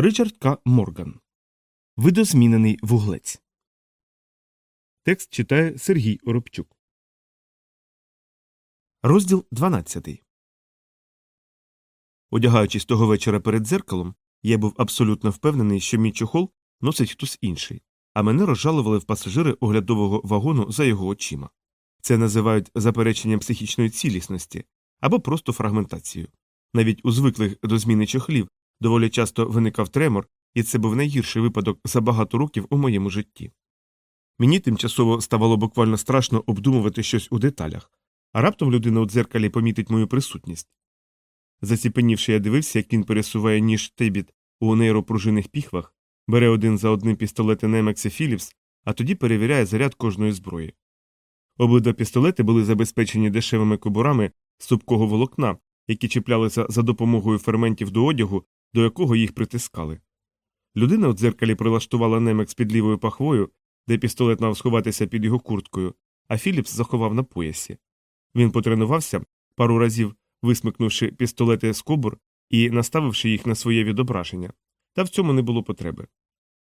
Ричард К. Морган. Видозмінений вуглець. Текст читає Сергій Оробчук. Розділ 12. Одягаючись того вечора перед дзеркалом, я був абсолютно впевнений, що мій чохол носить хтось інший, а мене розжалували в пасажири оглядового вагону за його очима. Це називають запереченням психічної цілісності або просто фрагментацією. Навіть у звиклих до зміни чохлів доволі часто виникав тремор, і це був найгірший випадок за багато років у моєму житті. Мені тимчасово ставало буквально страшно обдумувати щось у деталях, а раптом людина у дзеркалі помітить мою присутність. Заціпенівши, я дивився, як він пересуває ніж тебіт у нейропружинних піхвах, бере один за одним пістолети Немекса Філіпс, а тоді перевіряє заряд кожної зброї. Обидва пістолети були забезпечені дешевими кобурами з супкого волокна, які чіплялися за допомогою ферментів до одягу, до якого їх притискали. Людина у дзеркалі прилаштувала немекс під лівою пахвою, де пістолет мав сховатися під його курткою, а Філіпс заховав на поясі. Він потренувався, пару разів висмикнувши пістолети з кобур і наставивши їх на своє відображення, та в цьому не було потреби.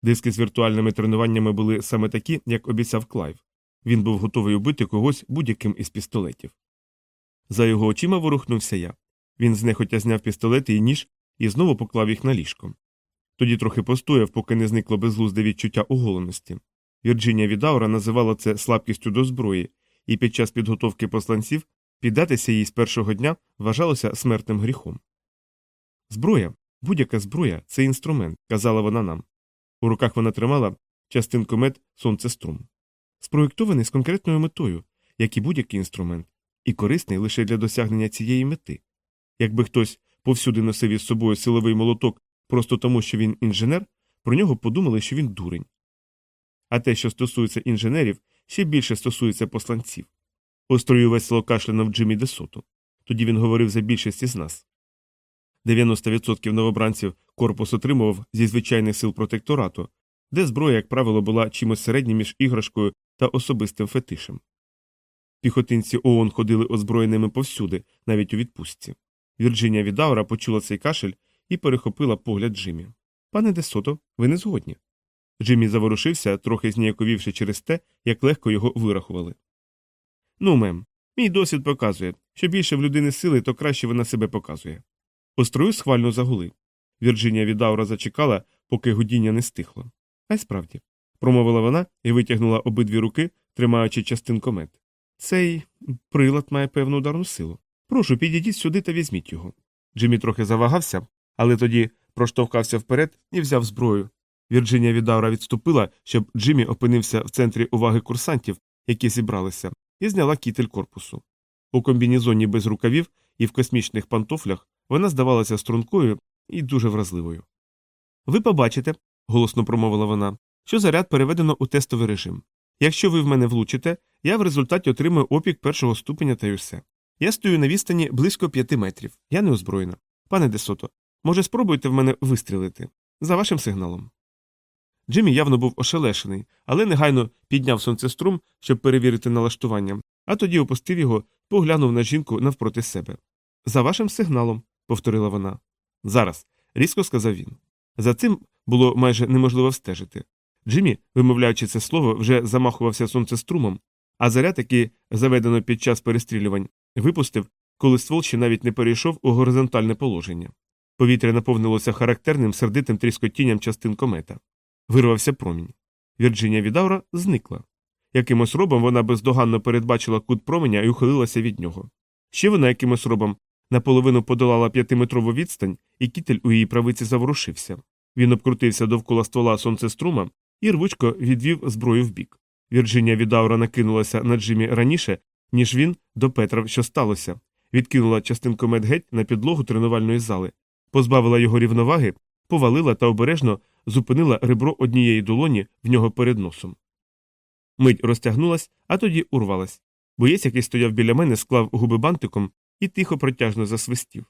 Диски з віртуальними тренуваннями були саме такі, як обіцяв Клайв. Він був готовий убити когось будь-яким із пістолетів. За його очима ворухнувся я. Він знехотя зняв пістолети і ніж і знову поклав їх на ліжко. Тоді трохи постояв, поки не зникло безглузде відчуття оголеності. Вірджинія Відаура називала це слабкістю до зброї, і під час підготовки посланців піддатися їй з першого дня вважалося смертним гріхом. Зброя, будь-яка зброя це інструмент, казала вона нам. У руках вона тримала частинку мед сонцеструм. Спроєктований з конкретною метою, як і будь-який інструмент, і корисний лише для досягнення цієї мети. Якби хтось повсюди носив із собою силовий молоток просто тому, що він інженер, про нього подумали, що він дурень. А те, що стосується інженерів, ще більше стосується посланців. Острою весело кашлянув Джиммі Десоту. Тоді він говорив за більшість із нас. 90% новобранців корпус отримував зі звичайних сил протекторату, де зброя, як правило, була чимось середнім між іграшкою та особистим фетишем. Піхотинці ООН ходили озброєними повсюди, навіть у відпустці. Вірджинія Відаура почула цей кашель і перехопила погляд Джиммі. Пане Десото, ви не згодні. Джиммі заворушився, трохи зніяковівши через те, як легко його вирахували. Ну, мем, мій досвід показує, що більше в людини сили, то краще вона себе показує. Острою схвально загули. Вірджинія Відаура зачекала, поки гудіння не стихло. А й справді, промовила вона і витягнула обидві руки, тримаючи частинку мед. Цей прилад має певну ударну силу. Прошу, підійдіть сюди та візьміть його. Джиммі трохи завагався, але тоді проштовхався вперед і взяв зброю. Вірджинія Відаура відступила, щоб Джиммі опинився в центрі уваги курсантів, які зібралися, і зняла кітель корпусу. У комбінізоні без рукавів і в космічних пантофлях вона здавалася стрункою і дуже вразливою. Ви побачите, голосно промовила вона, що заряд переведено у тестовий режим. Якщо ви в мене влучите, я в результаті отримую опік першого ступеня та й усе. Я стою на відстані близько п'яти метрів. Я не озброєна. Пане Десото, може, спробуйте в мене вистрілити за вашим сигналом. Джиммі явно був ошелешений, але негайно підняв сонцеструм, щоб перевірити налаштування, а тоді опустив його, поглянув на жінку навпроти себе. За вашим сигналом, повторила вона. Зараз, різко сказав він. За цим було майже неможливо встежити. Джиммі, вимовляючи це слово, вже замахувався сонцеструмом, а заряд, який заведено під час перестрілювань, випустив, коли ствол ще навіть не перейшов у горизонтальне положення. Повітря наповнилося характерним сердитим тріскотінням частин комета. Вирвався промінь. Вірджинія Відаура зникла. Якимось робом вона бездоганно передбачила кут променя і ухилилася від нього. Ще вона якимось робом наполовину подолала п'ятиметрову відстань, і кітель у її правиці заворушився. Він обкрутився довкола ствола сонцеструма і рвучко відвів зброю вбік. Вірджинія Відаура накинулася на Джимі раніше, ніж він допетрав, що сталося, відкинула частинку медгеть на підлогу тренувальної зали, позбавила його рівноваги, повалила та обережно зупинила ребро однієї долоні в нього перед носом. Мить розтягнулась, а тоді урвалась. Боєць, який стояв біля мене, склав губи бантиком і тихо протяжно засвистів.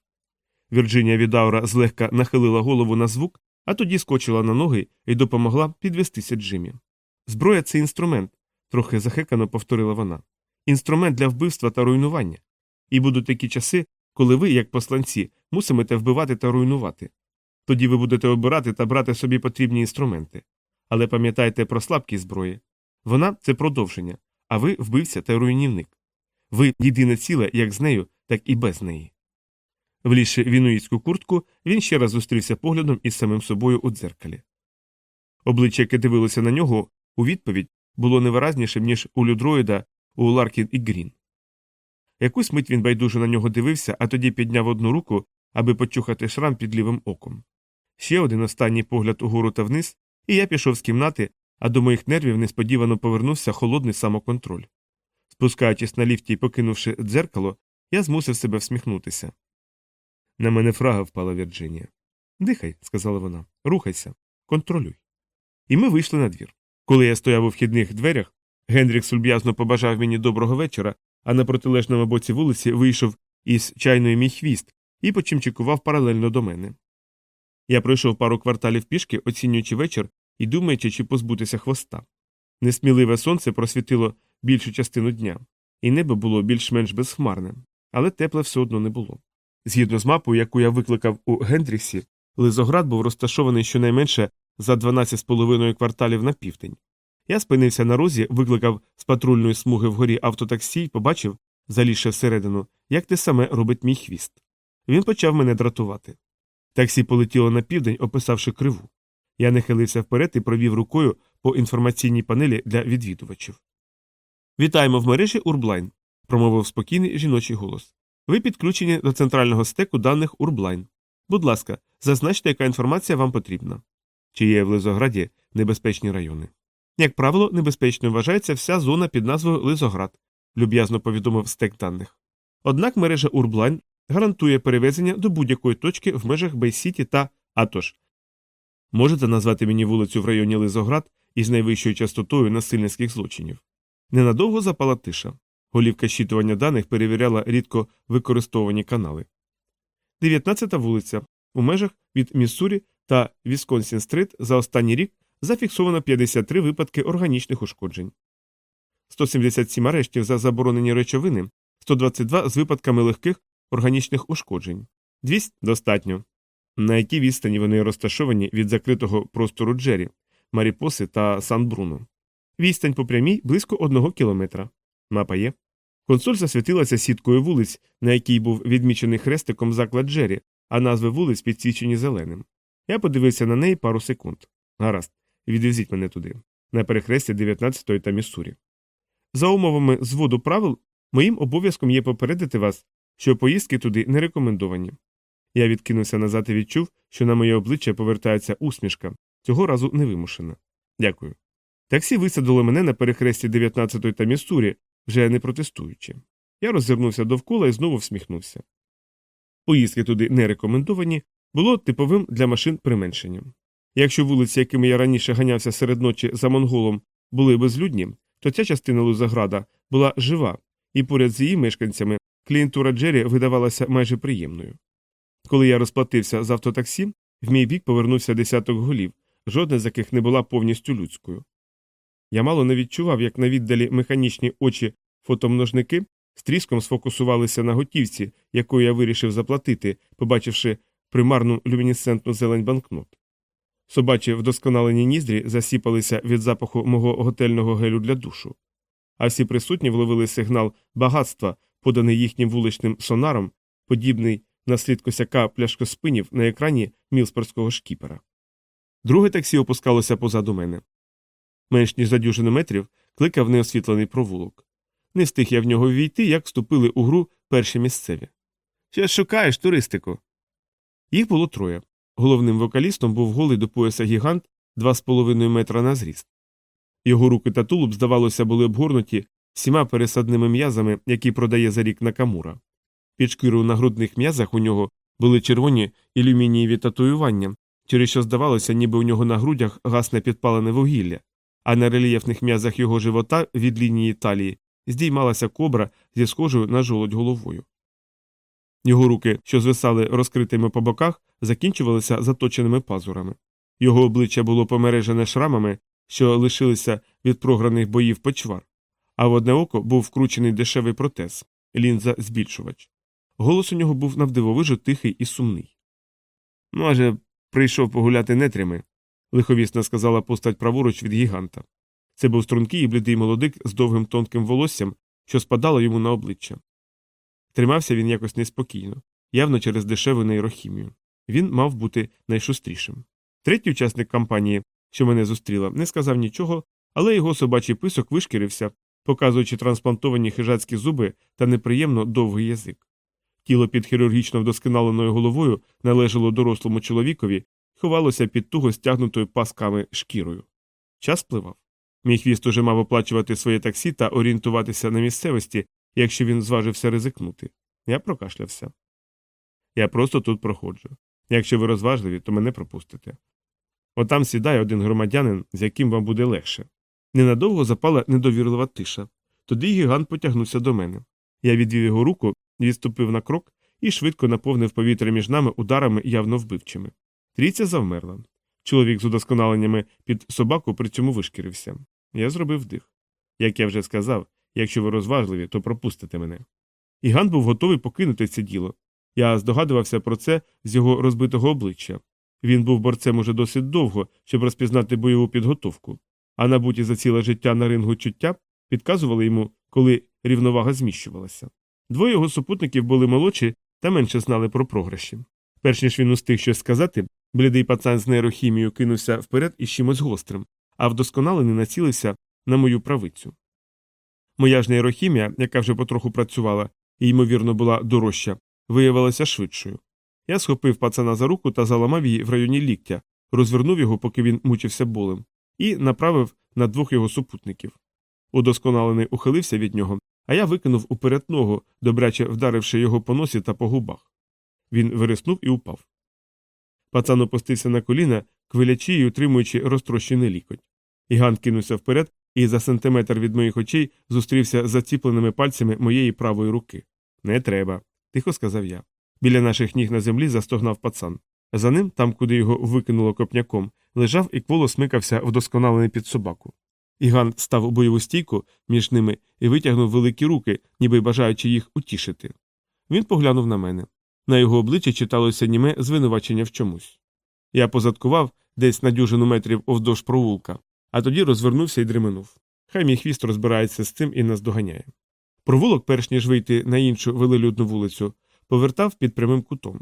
Вірджинія Відаура злегка нахилила голову на звук, а тоді скочила на ноги і допомогла підвестися Джимі. Зброя це інструмент, трохи захекано повторила вона. Інструмент для вбивства та руйнування. І будуть такі часи, коли ви, як посланці, мусимете вбивати та руйнувати. Тоді ви будете обирати та брати собі потрібні інструменти. Але пам'ятайте про слабкість зброї. Вона це продовження, а ви вбивця та руйнівник. Ви єдине ціле як з нею, так і без неї. Влізши в інуїтську куртку, він ще раз зустрівся поглядом із самим собою у дзеркалі. Обличчя, яке дивилося на нього, у відповідь було невиразнішим, ніж у людроїда у Ларкін і Грін. Якусь мить він байдуже на нього дивився, а тоді підняв одну руку, аби почухати шрам під лівим оком. Ще один останній погляд угору та вниз, і я пішов з кімнати, а до моїх нервів несподівано повернувся холодний самоконтроль. Спускаючись на ліфті і покинувши дзеркало, я змусив себе всміхнутися. На мене фрага впала Вірджинія. Дихай, сказала вона, рухайся, контролюй. І ми вийшли на двір. Коли я стояв у вхідних дверях, Генрікс люб'язно побажав мені доброго вечора, а на протилежному боці вулиці вийшов із чайної мій хвіст і почимчикував паралельно до мене. Я пройшов пару кварталів пішки, оцінюючи вечір і думаючи, чи позбутися хвоста. Несміливе сонце просвітило більшу частину дня, і небо було більш-менш безхмарне, але тепле все одно не було. Згідно з мапою, яку я викликав у Гендріксі, Лизоград був розташований щонайменше за 12,5 кварталів на південь. Я спинився на розі, викликав з патрульної смуги вгорі автотаксі і побачив, залізши всередину, як те саме робить мій хвіст. Він почав мене дратувати. Таксі полетіло на південь, описавши криву. Я нахилився вперед і провів рукою по інформаційній панелі для відвідувачів. Вітаємо в мережі Урблайн, промовив спокійний жіночий голос. Ви підключені до центрального стеку даних Урблайн. Будь ласка, зазначте, яка інформація вам потрібна. Чи є в Лизограді небезпечні райони? Як правило, небезпечною вважається вся зона під назвою Лизоград, люб'язно повідомив стек даних. Однак мережа Урблайн гарантує перевезення до будь-якої точки в межах Бейсіті та Атош. Можете назвати мені вулицю в районі Лизоград із найвищою частотою насильницьких злочинів. Ненадовго запала тиша. Голівка щитування даних перевіряла рідко використовувані канали. 19-та вулиця. У межах від Міссурі та Вісконсін Стрит за останній рік зафіксовано 53 випадки органічних ушкоджень, 177 арештів за заборонені речовини, 122 з випадками легких органічних ушкоджень. 200 достатньо. На якій відстані вони розташовані від закритого простору Джері, Маріпоси та Сан Бруно. Відстань по прямій близько одного кілометра. Мапа є. Консоль засвітилася сіткою вулиць, на якій був відмічений хрестиком заклад Джері, а назви вулиць підсвічені зеленим. Я подивився на неї пару секунд. Гаразд, відвезіть мене туди, на перехресті 19-ї та Міссурі. За умовами зводу правил, моїм обов'язком є попередити вас, що поїздки туди не рекомендовані. Я відкинувся назад і відчув, що на моє обличчя повертається усмішка, цього разу невимушена. Дякую. Таксі висадило мене на перехресті 19-ї та Міссурі, вже не протестуючи. Я роззирнувся довкола і знову всміхнувся. Поїздки туди не рекомендовані, було типовим для машин применшенням. Якщо вулиці, якими я раніше ганявся серед ночі за монголом, були безлюдні, то ця частина Лузаграда була жива, і поряд з її мешканцями клієнтура Джері видавалася майже приємною. Коли я розплатився з автотаксі, в мій бік повернувся десяток голів, жодна з яких не була повністю людською. Я мало не відчував, як на віддалі механічні очі фотомножники з тріском сфокусувалися на готівці, якою я вирішив заплатити, побачивши примарну люмінесцентну зелень банкнот. Собачі вдосконалені ніздрі засіпалися від запаху мого готельного гелю для душу, а всі присутні вловили сигнал багатства, поданий їхнім вуличним сонаром, подібний на слід косяка пляшкоспинів на екрані мілспорського шкіпера. Друге таксі опускалося позаду мене. Менш ніж за дюжину метрів кликав неосвітлений провулок. Не встиг я в нього ввійти, як вступили у гру перші місцеві. Що шукаєш, туристику? Їх було троє. Головним вокалістом був голий до пояса гігант 2,5 метра на зріст. Його руки та тулуб, здавалося, були обгорнуті всіма пересадними м'язами, які продає за рік Накамура. Під шкірою на грудних м'язах у нього були червоні ілюмінієві татуювання, через що здавалося, ніби у нього на грудях гасне підпалене вугілля, а на рельєфних м'язах його живота від лінії талії здіймалася кобра зі схожою на жолодь головою. Його руки, що звисали розкритими по боках, закінчувалися заточеними пазурами. Його обличчя було помережене шрамами, що лишилися від програних боїв почвар, а в одне око був вкручений дешевий протез лінза збільшувач. Голос у нього був навдивовижу тихий і сумний. Може, Прийшов погуляти нетрями, лиховісно сказала постать праворуч від гіганта. Це був стрункий і блідий молодик з довгим тонким волоссям, що спадало йому на обличчя. Тримався він якось неспокійно, явно через дешеву нейрохімію. Він мав бути найшустрішим. Третій учасник кампанії, що мене зустріла, не сказав нічого, але його собачий писок вишкірився, показуючи трансплантовані хижацькі зуби та неприємно довгий язик. Тіло під хірургічно вдосконаленою головою належало дорослому чоловікові, ховалося під туго стягнутою пасками шкірою. Час пливав. Мій хвіст уже мав оплачувати своє таксі та орієнтуватися на місцевості, якщо він зважився ризикнути. Я прокашлявся. Я просто тут проходжу. Якщо ви розважливі, то мене пропустите. Отам сідає один громадянин, з яким вам буде легше. Ненадовго запала недовірлива тиша. Тоді гігант потягнувся до мене. Я відвів його руку, відступив на крок і швидко наповнив повітря між нами ударами явно вбивчими. Трійця завмерла. Чоловік з удосконаленнями під собаку при цьому вишкірився. Я зробив вдих. Як я вже сказав, якщо ви розважливі, то пропустите мене. Іган був готовий покинути це діло. Я здогадувався про це з його розбитого обличчя. Він був борцем уже досить довго, щоб розпізнати бойову підготовку, а набуті за ціле життя на рингу чуття підказували йому, коли рівновага зміщувалася. Двоє його супутників були молодші та менше знали про програші. Перш ніж він устиг щось сказати, блідий пацан з нейрохімією кинувся вперед із чимось гострим, а вдосконалений націлився на мою правицю. Моя ж нейрохімія, яка вже потроху працювала і, ймовірно, була дорожча, виявилася швидшою. Я схопив пацана за руку та заламав її в районі ліктя, розвернув його, поки він мучився болем, і направив на двох його супутників. Удосконалений ухилився від нього, а я викинув уперед ногу, добряче вдаривши його по носі та по губах. Він вириснув і упав. Пацан опустився на коліна, квилячи й утримуючи розтрощений лікоть. Іган кинувся вперед і за сантиметр від моїх очей зустрівся з заціпленими пальцями моєї правої руки. Не треба, тихо сказав я. Біля наших ніг на землі застогнав пацан. За ним, там, куди його викинуло копняком, лежав і кволо смикався вдосконалений під собаку. Іган став у бойову стійку між ними і витягнув великі руки, ніби бажаючи їх утішити. Він поглянув на мене. На його обличчі читалося німе звинувачення в чомусь. Я позадкував десь на дюжину метрів овдовж провулка, а тоді розвернувся і дременув. Хай мій хвіст розбирається з цим і наздоганяє. Провулок, перш ніж вийти на іншу велелюдну вулицю, повертав під прямим кутом.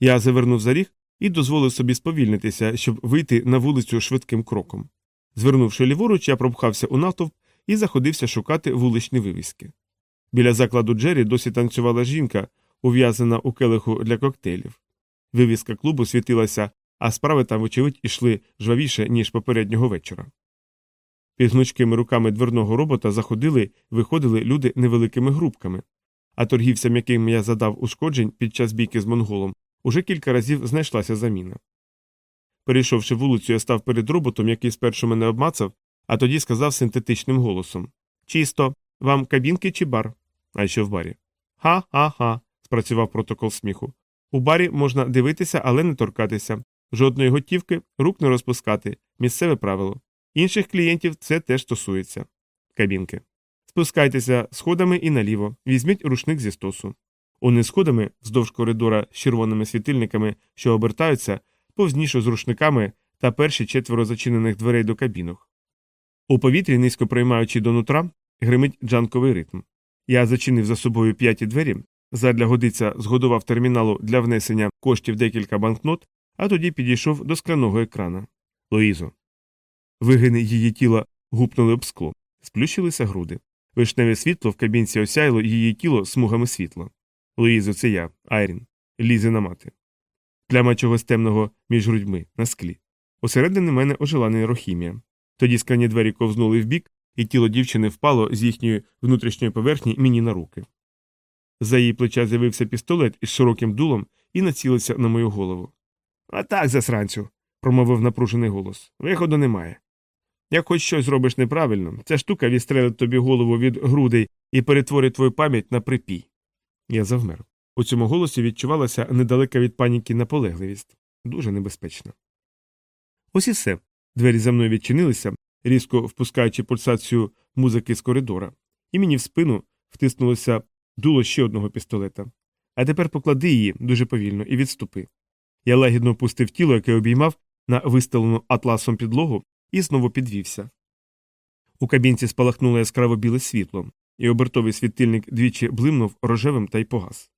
Я завернув за ріг і дозволив собі сповільнитися, щоб вийти на вулицю швидким кроком. Звернувши ліворуч, я пропхався у натовп і заходився шукати вуличні вивіски. Біля закладу Джері досі танцювала жінка, ув'язана у келиху для коктейлів. Вивіска клубу світилася, а справи там, вочевидь, ішли жвавіше, ніж попереднього вечора. Під гнучкими руками дверного робота заходили виходили люди невеликими групками, а торгівцям, яким я задав ушкоджень під час бійки з монголом, уже кілька разів знайшлася заміна. Перейшовши вулицю, я став перед роботом, який спершу мене обмацав, а тоді сказав синтетичним голосом Чисто, вам кабінки чи бар? А що в барі? Ха ха ха. спрацював протокол сміху. У барі можна дивитися, але не торкатися. Жодної готівки, рук не розпускати, місцеве правило. Інших клієнтів це теж стосується. Кабінки. Спускайтеся сходами і наліво, візьміть рушник зі стосу. Униз сходами, вздовж коридора з червоними світильниками, що обертаються, повзніше з рушниками та перші четверо зачинених дверей до кабінок. У повітрі, низько приймаючи до нутра, гримить джанковий ритм. Я зачинив за собою п'яті двері, задля годиця згодував терміналу для внесення коштів декілька банкнот, а тоді підійшов до скляного екрана. Лоїзо. Вигини її тіла гупнули об скло, сплющилися груди. Вишневе світло в кабінці осяяло її тіло смугами світла. Луїзо, це я, Айрін, лізе мати. Пляма чогось темного між грудьми на склі. Усередині мене ожила нейрохімія. Тоді скляні двері ковзнули вбік, і тіло дівчини впало з їхньої внутрішньої поверхні мені на руки. За її плеча з'явився пістолет із широким дулом і націлився на мою голову. А так, засранцю, промовив напружений голос. Виходу немає. Як хоч щось зробиш неправильно, ця штука відстрелить тобі голову від грудей і перетворить твою пам'ять на припій. Я завмер. У цьому голосі відчувалася недалека від паніки наполегливість дуже небезпечна. Ось і все. Двері за мною відчинилися, різко впускаючи пульсацію музики з коридора, і мені в спину втиснулося дуло ще одного пістолета. А тепер поклади її дуже повільно і відступи. Я лагідно опустив тіло, яке обіймав на вистелену атласом підлогу, і знову підвівся. У кабінці спалахнуло яскраво біле світло, і обертовий світильник двічі блимнув рожевим та й погас.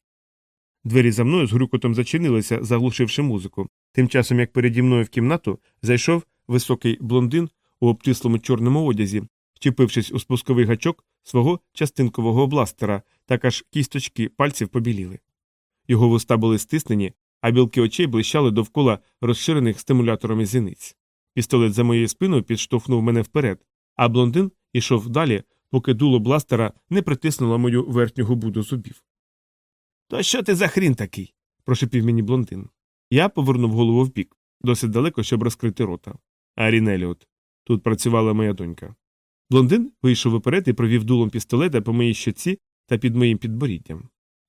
Двері за мною з грюкотом зачинилися, заглушивши музику. Тим часом, як переді мною в кімнату, зайшов високий блондин у обтислому чорному одязі, вчепившись у спусковий гачок свого частинкового бластера, так аж кісточки пальців побіліли. Його вуста були стиснені, а білки очей блищали довкола розширених стимуляторами зіниць. Пістолет за моєю спиною підштовхнув мене вперед, а блондин ішов далі, поки дуло бластера не притиснуло мою верхню губу до зубів. То що ти за хрін такий? прошепів мені блондин. Я повернув голову вбік, досить далеко, щоб розкрити рота. Арін Еліот. Тут працювала моя донька. Блондин вийшов уперед і провів дулом пістолета по моїй щоці та під моїм підборіддям.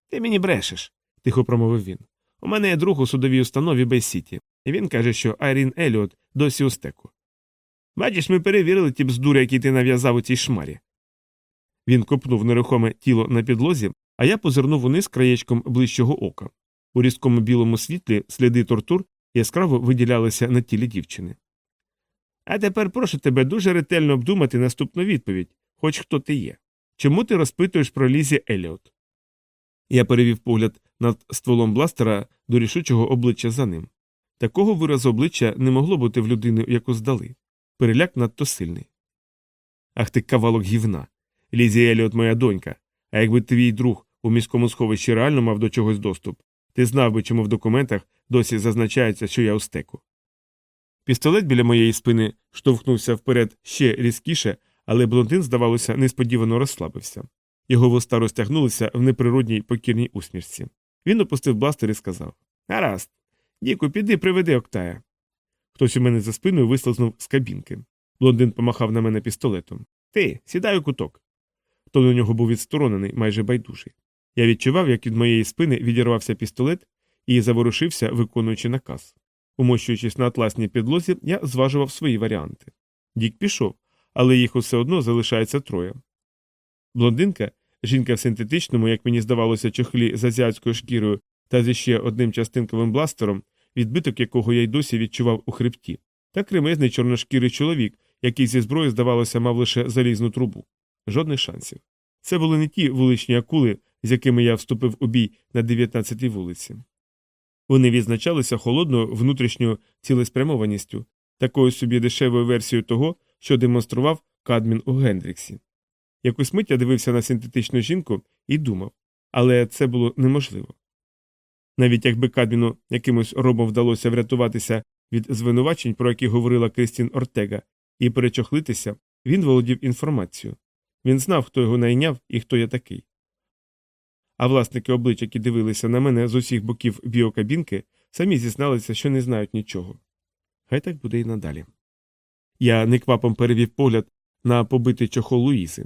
Ти мені брешеш, тихо промовив він. У мене є друг у судовій установі Бейсіті, і він каже, що Айрін Еліот досі у стеку. Бачиш, ми перевірили ті бздури, які ти нав'язав у цій шмарі. Він копнув нерухоме тіло на підлозі, а я позирнув униз краєчком ближчого ока. У різкому білому світлі сліди тортур яскраво виділялися на тілі дівчини. А тепер прошу тебе дуже ретельно обдумати наступну відповідь, хоч хто ти є. Чому ти розпитуєш про Лізі Еліот? Я перевів погляд над стволом бластера до рішучого обличчя за ним. Такого виразу обличчя не могло бути в людини, яку здали. Переляк надто сильний. Ах ти кавалок гівна. Лізі Еліот моя донька. А якби твій друг у міському сховищі реально мав до чогось доступ, ти знав би, чому в документах досі зазначається, що я у стеку. Пістолет біля моєї спини штовхнувся вперед ще різкіше, але блондин, здавалося, несподівано розслабився. Його вуста розтягнулися в неприродній покірній усмішці. Він опустив бластер і сказав Гаразд, Діку, піди приведи Октая. Хтось у мене за спиною вислизнув з кабінки. Блондин помахав на мене пістолетом. Ти, сідай у куток. Тон у нього був відсторонений, майже байдужий. Я відчував, як від моєї спини відірвався пістолет і заворушився, виконуючи наказ. Умощуючись на атласній підлозі, я зважував свої варіанти. Дік пішов, але їх усе одно залишається троє. Блондинка, жінка в синтетичному, як мені здавалося, чохлі з азіатською шкірою та зі ще одним частинковим бластером, відбиток якого я й досі відчував у хребті, та кремезний чорношкірий чоловік, який зі зброї, здавалося, мав лише залізну трубу. Жодних шансів. Це були не ті вуличні акули, з якими я вступив у бій на 19-й вулиці. Вони відзначалися холодною внутрішньою цілеспрямованістю, такою собі дешевою версією того, що демонстрував Кадмін у Гендріксі. Якусь мить я дивився на синтетичну жінку і думав, але це було неможливо. Навіть якби Кадміну якимось робом вдалося врятуватися від звинувачень, про які говорила Кристін Ортега, і перечохлитися, він володів інформацією. Він знав, хто його найняв і хто я такий. А власники облич, які дивилися на мене з усіх боків біокабінки, самі зізналися, що не знають нічого. Хай так буде і надалі. Я неквапом перевів погляд на побитий чохол Луїзи.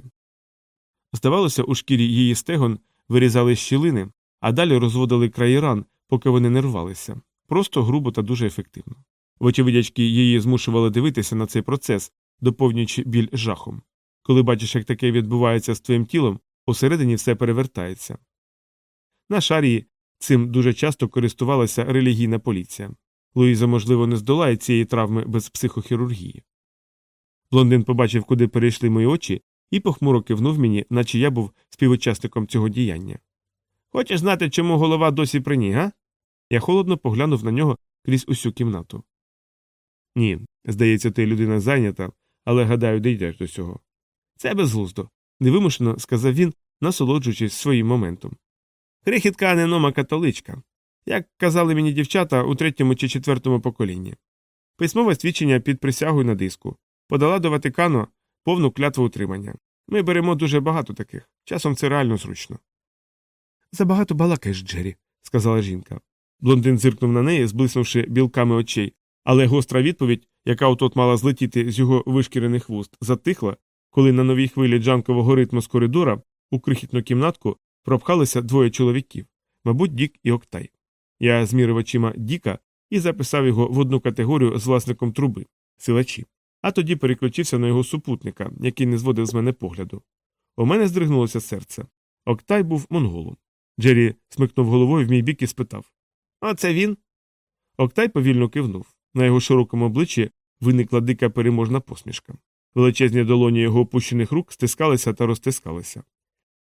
Здавалося, у шкірі її стегон вирізали щілини, а далі розводили краї ран, поки вони не рвалися. Просто грубо та дуже ефективно. Вочевидячки її змушували дивитися на цей процес, доповнюючи біль жахом. Коли бачиш, як таке відбувається з твоїм тілом, усередині все перевертається. На шарії цим дуже часто користувалася релігійна поліція. Луїза, можливо, не здолає цієї травми без психохірургії. Блондин побачив, куди перейшли мої очі, і похмуро кивнув мені, наче я був співучасником цього діяння. Хочеш знати, чому голова досі при ній, га? Я холодно поглянув на нього крізь усю кімнату. Ні, здається, ти людина зайнята, але гадаю, дійдеш до цього. Це безглуздо, невимушено сказав він, насолоджуючись своїм моментом. Крихітка ненома католичка, як казали мені дівчата у третьому чи четвертому поколінні. Письмове свідчення під присягою на диску подала до Ватикану повну клятву утримання. Ми беремо дуже багато таких, часом це реально зручно. Забагато балакаєш, Джері, сказала жінка. Блондин зиркнув на неї, зблиснувши білками очей, але гостра відповідь, яка отот мала злетіти з його вишкірених вуст, затихла, коли на новій хвилі джанкового ритму з коридора у крихітну кімнатку пропхалися двоє чоловіків, мабуть, Дік і Октай. Я змірив очима Діка і записав його в одну категорію з власником труби силачі, а тоді переключився на його супутника, який не зводив з мене погляду. У мене здригнулося серце. Октай був монголом. Джері смикнув головою в мій бік і спитав А це він? Октай повільно кивнув. На його широкому обличчі виникла дика переможна посмішка. Величезні долоні його опущених рук стискалися та розтискалися.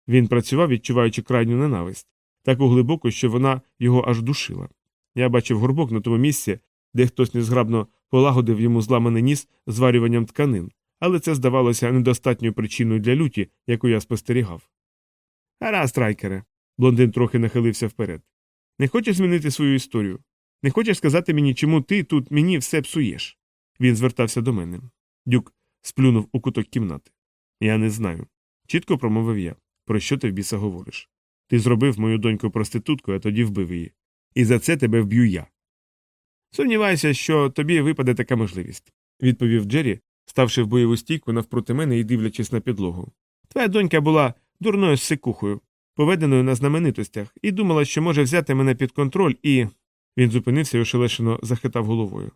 Він працював, відчуваючи крайню ненависть, таку глибоку, що вона його аж душила. Я бачив горбок на тому місці, де хтось незграбно полагодив йому зламаний ніс зварюванням тканин, але це здавалося недостатньою причиною для люті, яку я спостерігав. Гаразд, Райкере. Блондин трохи нахилився вперед. Не хочеш змінити свою історію? Не хочеш сказати мені, чому ти тут мені все псуєш? Він звертався до мене. Дюк сплюнув у куток кімнати. Я не знаю. Чітко промовив я. Про що ти в біса говориш? Ти зробив мою доньку проституткою, а тоді вбив її. І за це тебе вб'ю я. Сумніваюся, що тобі випаде така можливість, відповів Джері, ставши в бойову стійку навпроти мене і дивлячись на підлогу. Твоя донька була дурною сикухою, поведеною на знаменитостях, і думала, що може взяти мене під контроль, і. Він зупинився і ошелешено захитав головою.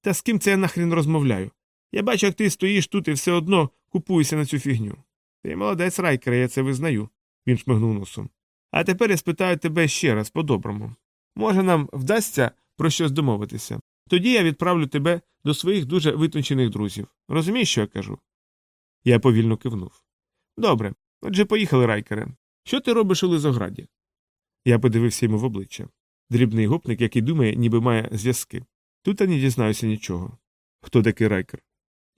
Та з ким це я нахрін розмовляю? Я бачу, як ти стоїш тут і все одно купуєшся на цю фігню. Ти молодець райкера, я це визнаю, він шмигнув носом. А тепер я спитаю тебе ще раз по-доброму. Може, нам вдасться про щось домовитися. Тоді я відправлю тебе до своїх дуже витончених друзів. Розумієш, що я кажу? Я повільно кивнув. Добре, отже, поїхали, райкере. Що ти робиш у Лизограді? Я подивився йому в обличчя. Дрібний гопник, який думає, ніби має зв'язки. Тут я не дізнаюся нічого. Хто такий райкер?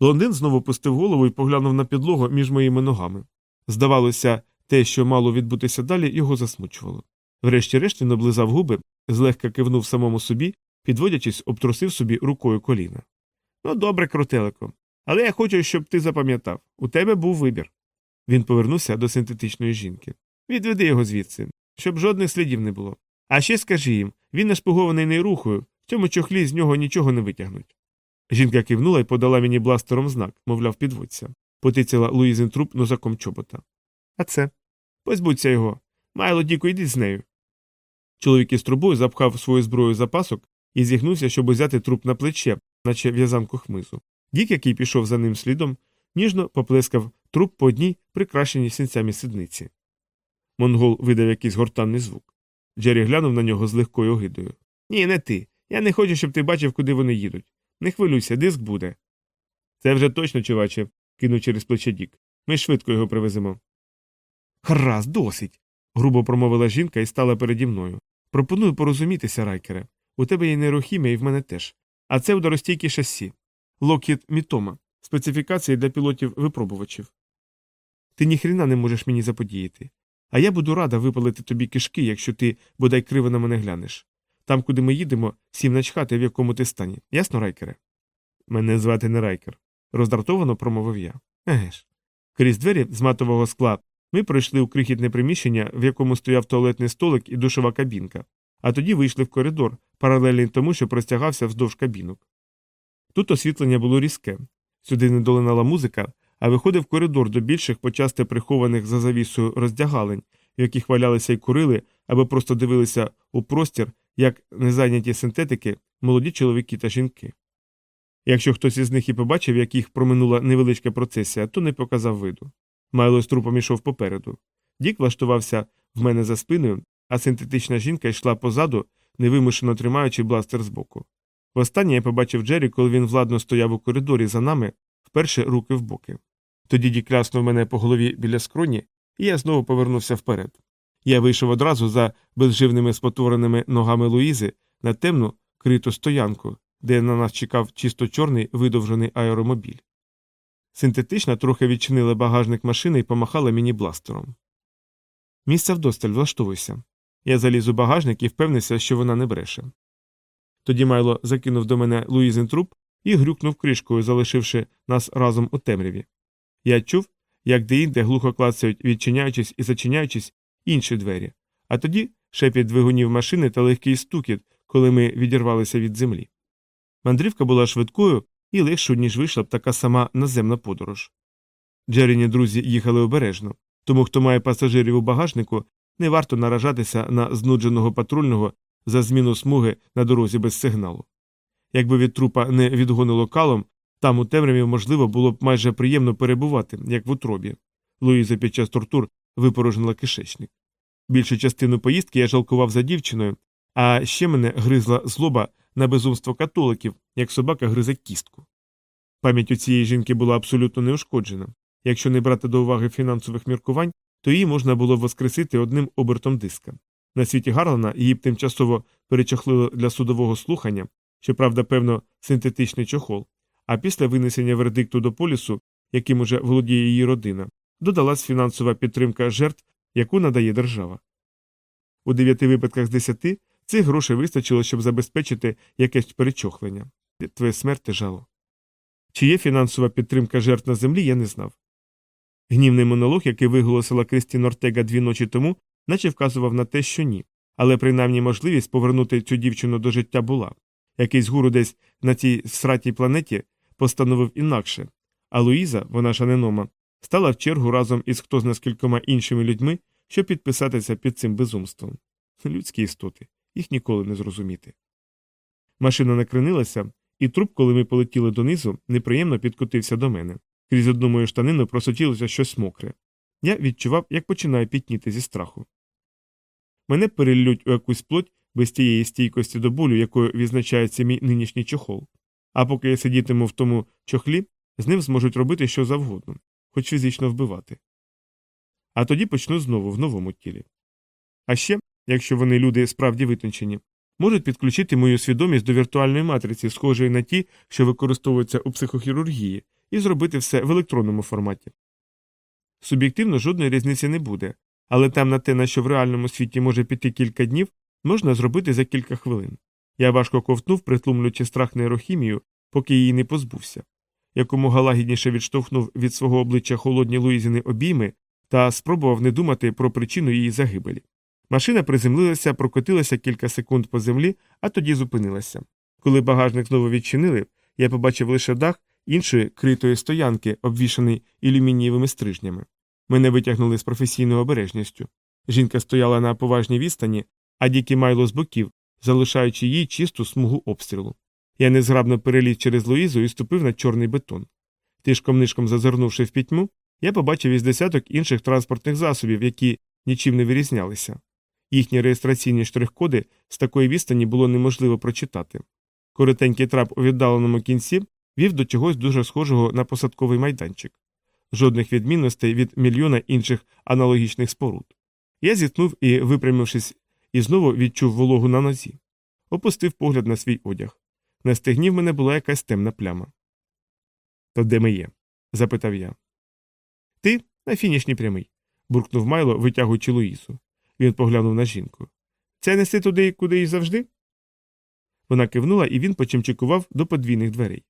Блондин знову пустив голову і поглянув на підлогу між моїми ногами. Здавалося, те, що мало відбутися далі, його засмучувало. Врешті-решт він облизав губи, злегка кивнув самому собі, підводячись, обтрусив собі рукою коліна. Ну, добре, крутелико. Але я хочу, щоб ти запам'ятав у тебе був вибір. Він повернувся до синтетичної жінки. Відведи його звідси, щоб жодних слідів не було. А ще скажи їм він нашпигований нейрухою, в цьому чохлі з нього нічого не витягнуть. Жінка кивнула і подала мені бластером знак, мовляв, підводься. Потицяла Луїзин труп нозаком чобота. А це? Позбудься його. Майло, Діку, йди з нею. Чоловік із трубою запхав свою зброю за пасок і зігнувся, щоб узяти труп на плече, наче в'язанку хмизу. Дік, який пішов за ним слідом, ніжно поплескав труп по одній прикрашеній сінцями сідниці. Монгол видав якийсь гортанний звук. Джері глянув на нього з легкою огидою. Ні, не ти. Я не хочу, щоб ти бачив, куди вони їдуть. Не хвилюйся, диск буде. Це вже точно, чуваче, кинув через плече Дік. Ми швидко його привеземо. Гаразд, досить. грубо промовила жінка і стала переді мною. Пропоную порозумітися, райкере. У тебе є нейрохімія і в мене теж. А це водоростійкі шасі. Локіт Мітома, специфікації для пілотів випробувачів. Ти ніхріна не можеш мені заподіяти. А я буду рада випалити тобі кишки, якщо ти бодай криво на мене глянеш. Там, куди ми їдемо, всім начхати, в якому ти стані. Ясно, райкере? Мене звати не райкер, роздратовано промовив я. Еге ж. Крізь двері з матового скла ми пройшли у крихітне приміщення, в якому стояв туалетний столик і душова кабінка, а тоді вийшли в коридор, паралельний тому, що простягався вздовж кабінок. Тут освітлення було різке, сюди не долинала музика, а виходив коридор до більших, почасти прихованих за завісою роздягалень, в яких валялися й курили або просто дивилися у простір, як незайняті синтетики, молоді чоловіки та жінки. Якщо хтось із них і побачив, як їх проминула невеличка процесія, то не показав виду. Майло з трупом ішов попереду. Дік влаштувався в мене за спиною, а синтетична жінка йшла позаду, невимушено тримаючи бластер збоку. Востаннє я побачив Джері, коли він владно стояв у коридорі за нами, вперше руки в боки. Тоді Дік ляснув мене по голові біля скроні, і я знову повернувся вперед. Я вийшов одразу за безживними спотвореними ногами Луїзи на темну криту стоянку, де на нас чекав чисто чорний видовжений аеромобіль. Синтетична трохи відчинила багажник машини і помахала мені бластером. Місце вдосталь влаштовуйся. Я заліз у багажник і впевнився, що вона не бреше. Тоді Майло закинув до мене Луїзин труп і грюкнув кришкою, залишивши нас разом у темряві. Я чув, як деінде глухо клацають, відчиняючись і зачиняючись інші двері, а тоді шепіт двигунів машини та легкий стукіт, коли ми відірвалися від землі. Мандрівка була швидкою і легшою, ніж вийшла б така сама наземна подорож. Джеріні друзі їхали обережно, тому хто має пасажирів у багажнику, не варто наражатися на знудженого патрульного за зміну смуги на дорозі без сигналу. Якби від трупа не відгонило калом, там у темряві, можливо, було б майже приємно перебувати, як в утробі. Луїза під час тортур випорожнила кишечник. Більшу частину поїздки я жалкував за дівчиною, А ще мене гризла злоба на безумство католиків, як собака гризе кістку. Пам'ять у цієї жінки була абсолютно неушкоджена. Якщо не брати до уваги фінансових міркувань, то її можна було воскресити одним обертом диска. На світі Гарлана її б тимчасово перечохлили для судового слухання, щоправда, певно, синтетичний чохол, а після винесення вердикту до полісу, яким уже володіє її родина, додалась фінансова підтримка жертв, яку надає держава. У дев'яти випадках з десяти цих грошей вистачило, щоб забезпечити якесь перечохлення. Твоє смерти жало. Чи є фінансова підтримка жертв на землі, я не знав. Гнівний монолог, який виголосила Крістін Ортега дві ночі тому, наче вказував на те, що ні, але принаймні можливість повернути цю дівчину до життя була. Якийсь гуру десь на цій сратій планеті постановив інакше, а Луїза, вона ж аненома, стала в чергу разом із хто зна скількома іншими людьми, щоб підписатися під цим безумством. Людські істоти, їх ніколи не зрозуміти. Машина накренилася, і труп, коли ми полетіли донизу, неприємно підкотився до мене. Крізь одну мою штанину просочилося щось мокре. Я відчував, як починаю пітніти зі страху. Мене перелють у якусь плоть без тієї стійкості до болю, якою відзначається мій нинішній чохол. А поки я сидітиму в тому чохлі, з ним зможуть робити що завгодно, хоч фізично вбивати. А тоді почну знову в новому тілі. А ще, якщо вони люди справді витончені, можуть підключити мою свідомість до віртуальної матриці, схожої на ті, що використовуються у психохірургії, і зробити все в електронному форматі. Суб'єктивно жодної різниці не буде, але там на те, на що в реальному світі може піти кілька днів, можна зробити за кілька хвилин. Я важко ковтнув, притлумлюючи страх нейрохімію, поки її не позбувся. Якомога лагідніше відштовхнув від свого обличчя холодні Луїзіни обійми та спробував не думати про причину її загибелі. Машина приземлилася, прокотилася кілька секунд по землі, а тоді зупинилася. Коли багажник знову відчинили, я побачив лише дах іншої критої стоянки, обвішаний ілюмінієвими стрижнями. Мене витягнули з професійною обережністю. Жінка стояла на поважній відстані, а дікі майло з боків, залишаючи їй чисту смугу обстрілу. Я незграбно переліз через Луїзу і ступив на чорний бетон. Тишком нишком зазирнувши в пітьму, я побачив із десяток інших транспортних засобів, які нічим не вирізнялися. Їхні реєстраційні штрих-коди з такої відстані було неможливо прочитати. Коротенький трап у віддаленому кінці вів до чогось дуже схожого на посадковий майданчик. Жодних відмінностей від мільйона інших аналогічних споруд. Я зіткнув і, випрямившись, і знову відчув вологу на нозі. Опустив погляд на свій одяг. На стегні в мене була якась темна пляма. То де ми є? запитав я. Ти на фінішній прямий, буркнув Майло, витягуючи Луїсу. Він поглянув на жінку. Це неси туди, куди й завжди? Вона кивнула, і він почимчикував до подвійних дверей.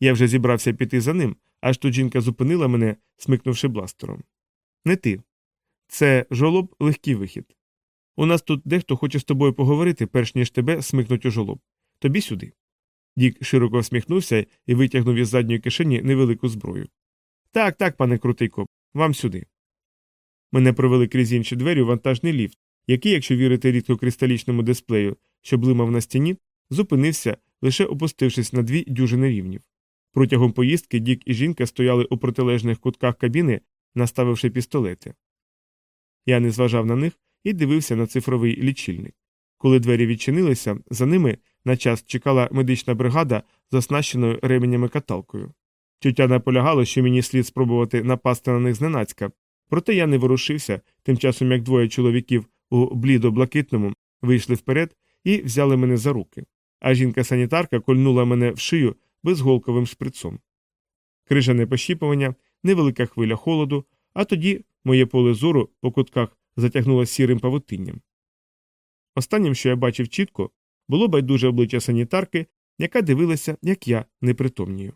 Я вже зібрався піти за ним, аж тут жінка зупинила мене, смикнувши бластером. Не ти. Це жолоб легкий вихід. У нас тут дехто хоче з тобою поговорити, перш ніж тебе смикнуть у жолоб. Тобі сюди. Дік широко всміхнувся і витягнув із задньої кишені невелику зброю. Так, так, пане крутий коп, вам сюди. Мене провели крізь інші двері у вантажний ліфт, який, якщо вірити рідкокристалічному дисплею, що блимав на стіні, зупинився, лише опустившись на дві дюжини рівнів. Протягом поїздки Дік і жінка стояли у протилежних кутках кабіни, наставивши пістолети. Я не зважав на них і дивився на цифровий лічильник. Коли двері відчинилися, за ними на час чекала медична бригада з оснащеною ременями каталкою. Тютя наполягала, що мені слід спробувати напасти на них зненацька, проте я не ворушився, тим часом як двоє чоловіків у блідо-блакитному вийшли вперед і взяли мене за руки, а жінка-санітарка кольнула мене в шию безголковим шприцом. Крижане пощіпування, невелика хвиля холоду, а тоді моє поле зору по кутках затягнуло сірим павутинням. Останнім, що я бачив чітко, було байдуже обличчя санітарки, яка дивилася, як я непритомнію.